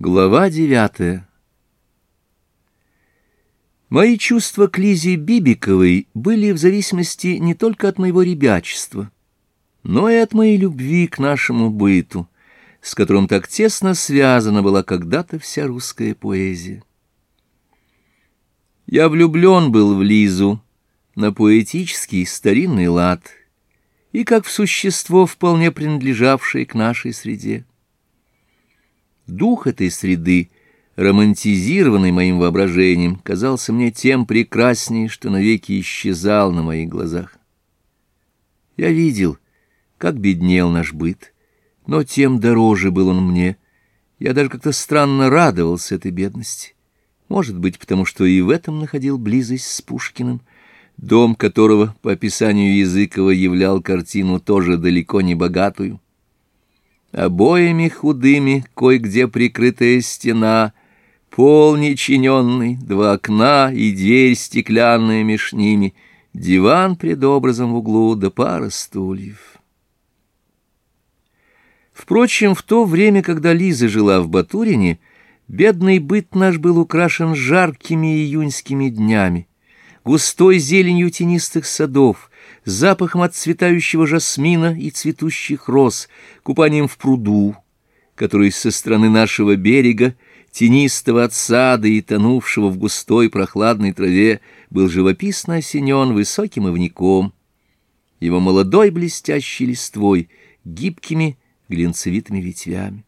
Глава девятая Мои чувства к Лизе Бибиковой были в зависимости не только от моего ребячества, но и от моей любви к нашему быту, с которым так тесно связана была когда-то вся русская поэзия. Я влюблен был в Лизу на поэтический старинный лад и как в существо, вполне принадлежавшее к нашей среде. Дух этой среды, романтизированный моим воображением, казался мне тем прекрасней, что навеки исчезал на моих глазах. Я видел, как беднел наш быт, но тем дороже был он мне. Я даже как-то странно радовался этой бедности. Может быть, потому что и в этом находил близость с Пушкиным, дом которого, по описанию Языкова, являл картину тоже далеко не богатую обоями худыми, кое-где прикрытая стена, пол нечиненный, два окна и дверь стеклянная меж ними, диван пред образом в углу да пара стульев. Впрочем, в то время, когда Лиза жила в Батурине, бедный быт наш был украшен жаркими июньскими днями, густой зеленью тенистых садов, запахом отцветающего жасмина и цветущих роз, купанием в пруду, который со стороны нашего берега, тенистого от сада и тонувшего в густой прохладной траве, был живописно осенен высоким ивником, его молодой блестящей листвой, гибкими глинцевитыми ветвями.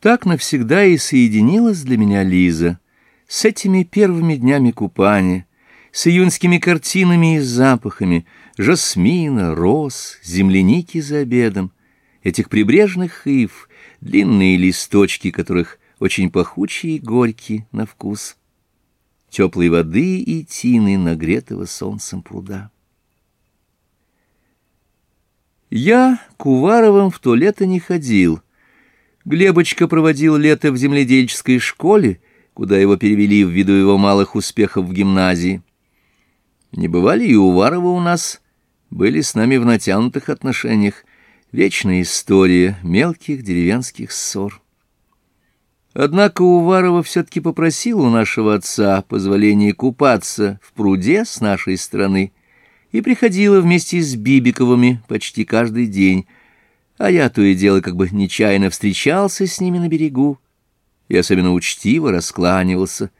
Так навсегда и соединилась для меня Лиза с этими первыми днями купания, с июньскими картинами и запахами жасмина, роз, земляники за обедом, этих прибрежных ив, длинные листочки которых очень пахучие и горькие на вкус, теплой воды и тины, нагретого солнцем пруда. Я к Уваровым в то лето не ходил. Глебочка проводил лето в земледельческой школе, куда его перевели ввиду его малых успехов в гимназии. Не бывали и Уварова у нас, были с нами в натянутых отношениях. Вечная история мелких деревенских ссор. Однако Уварова все-таки попросил у нашего отца позволения купаться в пруде с нашей стороны и приходила вместе с Бибиковыми почти каждый день, а я то и дело как бы нечаянно встречался с ними на берегу и особенно учтиво раскланивался —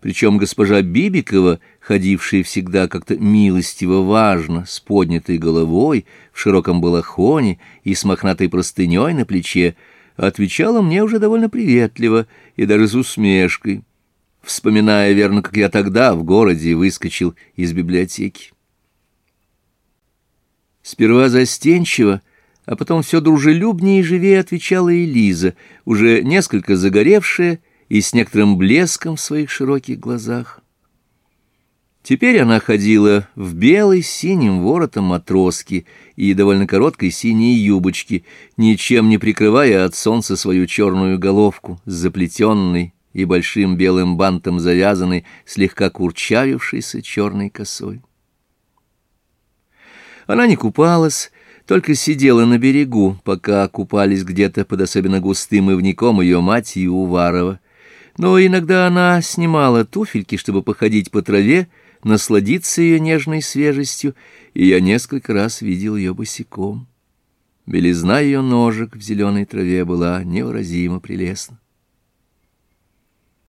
причем госпожа Бибикова, ходившая всегда как-то милостиво важно, с поднятой головой, в широком балахоне и с мохнатой простыней на плече, отвечала мне уже довольно приветливо и даже с усмешкой, вспоминая, верно, как я тогда в городе выскочил из библиотеки. Сперва застенчиво, а потом все дружелюбнее и живее отвечала Элиза, уже несколько загоревшая и с некоторым блеском в своих широких глазах. Теперь она ходила в белой синим воротом матроски и довольно короткой синей юбочке, ничем не прикрывая от солнца свою черную головку, заплетенной и большим белым бантом завязанной, слегка курчавившейся черной косой. Она не купалась, только сидела на берегу, пока купались где-то под особенно густым ивником ее мать и Уварова — но иногда она снимала туфельки, чтобы походить по траве, насладиться ее нежной свежестью, и я несколько раз видел ее босиком. Белизна ее ножек в зеленой траве была невыразимо прелестна.